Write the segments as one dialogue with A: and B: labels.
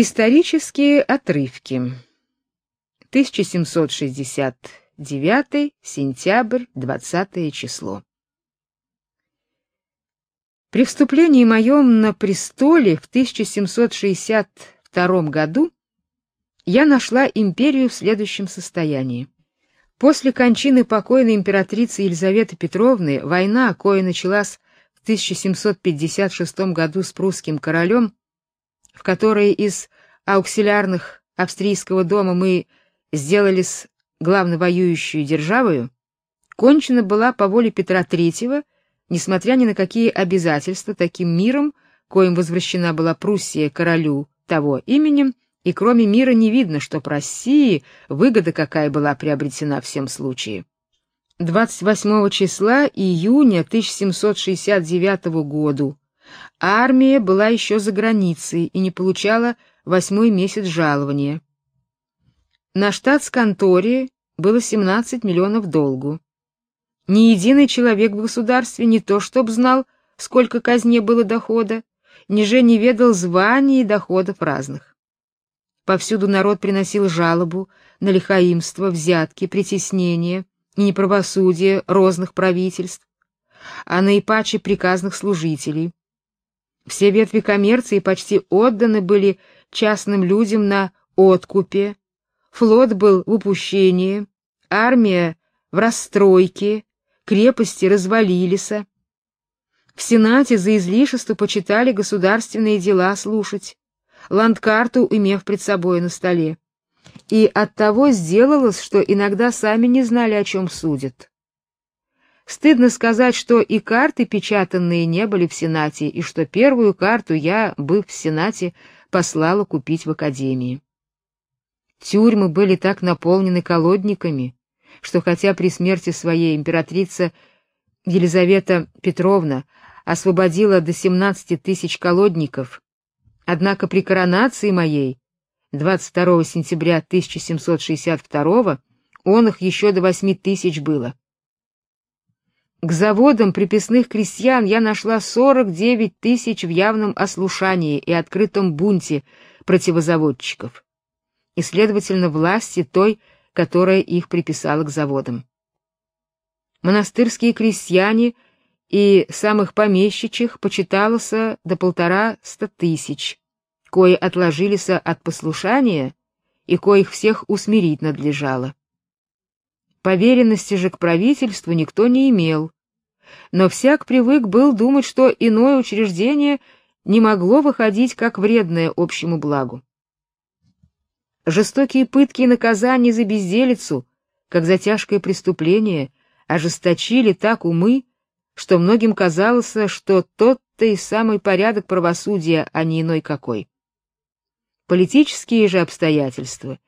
A: Исторические отрывки. 1769 сентябрь 20 число. При вступлении моем на престоле в 1762 году я нашла империю в следующем состоянии. После кончины покойной императрицы Елизаветы Петровны война, кое началась в 1756 году с прусским королем, в которой из ауксилярных австрийского дома мы сделались главновоюющей державой, кончена была по воле Петра III, несмотря ни на какие обязательства таким миром, коим возвращена была Пруссия королю того именем, и кроме мира не видно, что России выгода какая была приобретена в всем случае. 28 числа июня 1769 года армия была еще за границей и не получала восьмой месяц жалования. На штатс-конторе было 17 миллионов долгу. Ни единый человек в государстве не то чтоб знал, сколько казне было дохода, ни же не ведал званий и доходов разных. Повсюду народ приносил жалобу на лихаимство, взятки, притеснения, и неправосудие розных правительств, а наипаче приказных служителей. Все ветви коммерции почти отданы были частным людям на откупе, флот был в упущении, армия в расстройке, крепости развалились. В Сенате за излишество почитали государственные дела слушать, ландкарту имев пред собой на столе и оттого сделалось, что иногда сами не знали, о чем судят. Стыдно сказать, что и карты печатанные не были в Сенате, и что первую карту я, быв в Сенате, послала купить в академии. Тюрьмы были так наполнены колодниками, что хотя при смерти своей императрица Елизавета Петровна освободила до 17 тысяч колодников, однако при коронации моей 22 сентября 1762 он их еще до восьми тысяч было. К заводам приписных крестьян я нашла 49 тысяч в явном ослушании и открытом бунте противозаводчиков, и, следовательно, власти той, которая их приписала к заводам. Монастырские крестьяне и самых помещичьих почиталось до полтора ста тысяч кои отложились от послушания и коих всех усмирить надлежало. Поверенности же к правительству никто не имел, но всяк привык был думать, что иное учреждение не могло выходить как вредное общему благу. Жестокие пытки и наказания за безделицу, как за тяжкое преступление, ожесточили так умы, что многим казалось, что тот-то и самый порядок правосудия, а не иной какой. Политические же обстоятельства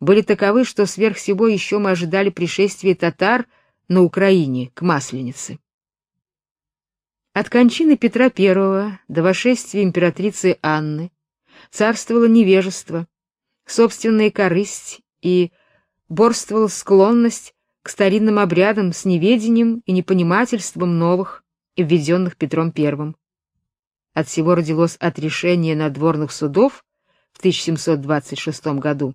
A: были таковы, что сверх всего еще мы ожидали пришествия татар на Украине к Масленице. От кончины Петра I до восшествия императрицы Анны царствовало невежество, собственная корысть и борствовала склонность к старинным обрядам с неведением и непонимательством новых, введенных Петром I. От всего родилось отрешение надворных судов в 1726 году,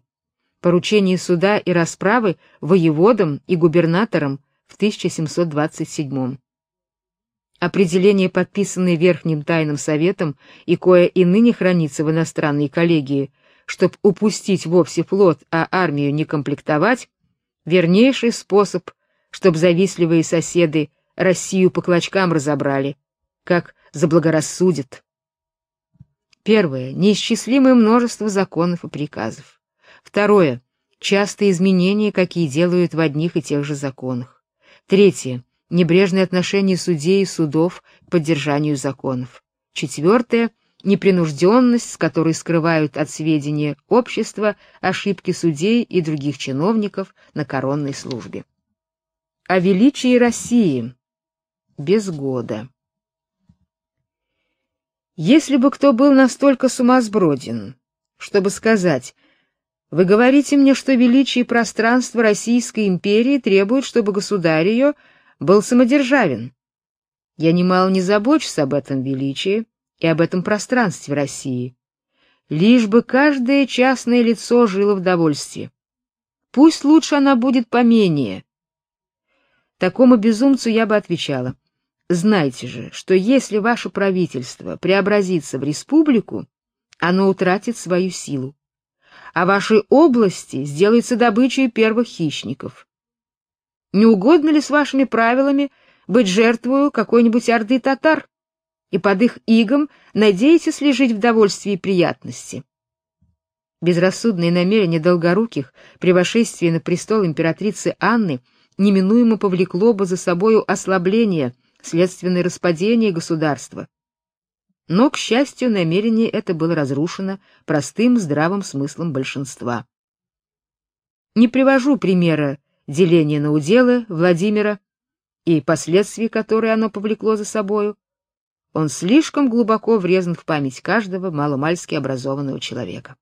A: поручение суда и расправы воеводам и губернаторам в 1727. Определение, подписанное Верхним тайным советом и кое и ныне хранится в иностранной коллегии, чтоб упустить вовсе флот, а армию не комплектовать, вернейший способ, чтоб завистливые соседи Россию по клочкам разобрали, как заблагорассудят. Первое неисчислимое множество законов и приказов. Второе частые изменения, какие делают в одних и тех же законах. Третье небрежное отношение судей и судов к поддержанию законов. Четвертое непринужденность, с которой скрывают от сведения общества ошибки судей и других чиновников на коронной службе. О величии России без года. Если бы кто был настолько сумасброден, чтобы сказать: "Вы говорите мне, что величие пространства Российской империи требует, чтобы государь ее был самодержавен. Я немало не забочусь об этом величии и об этом пространстве России. лишь бы каждое частное лицо жило в довольстве. Пусть лучше она будет поменее. Такому безумцу я бы отвечала: знайте же, что если ваше правительство преобразится в республику, оно утратит свою силу, а ваши области сделаются добычей первых хищников. Не угодно ли с вашими правилами быть жертвою какой-нибудь орды татар и под их игом надеетесь ли жить в довольстве и приятности? Безрассудные намерения долгоруких при вошествии на престол императрицы Анны неминуемо повлекло бы за собою ослабление, следственное распадение государства. Но, к счастью, намерение это было разрушено простым здравым смыслом большинства. Не привожу примера деления на уделы Владимира и последствий, которые оно повлекло за собою. Он слишком глубоко врезан в память каждого маломальски образованного человека.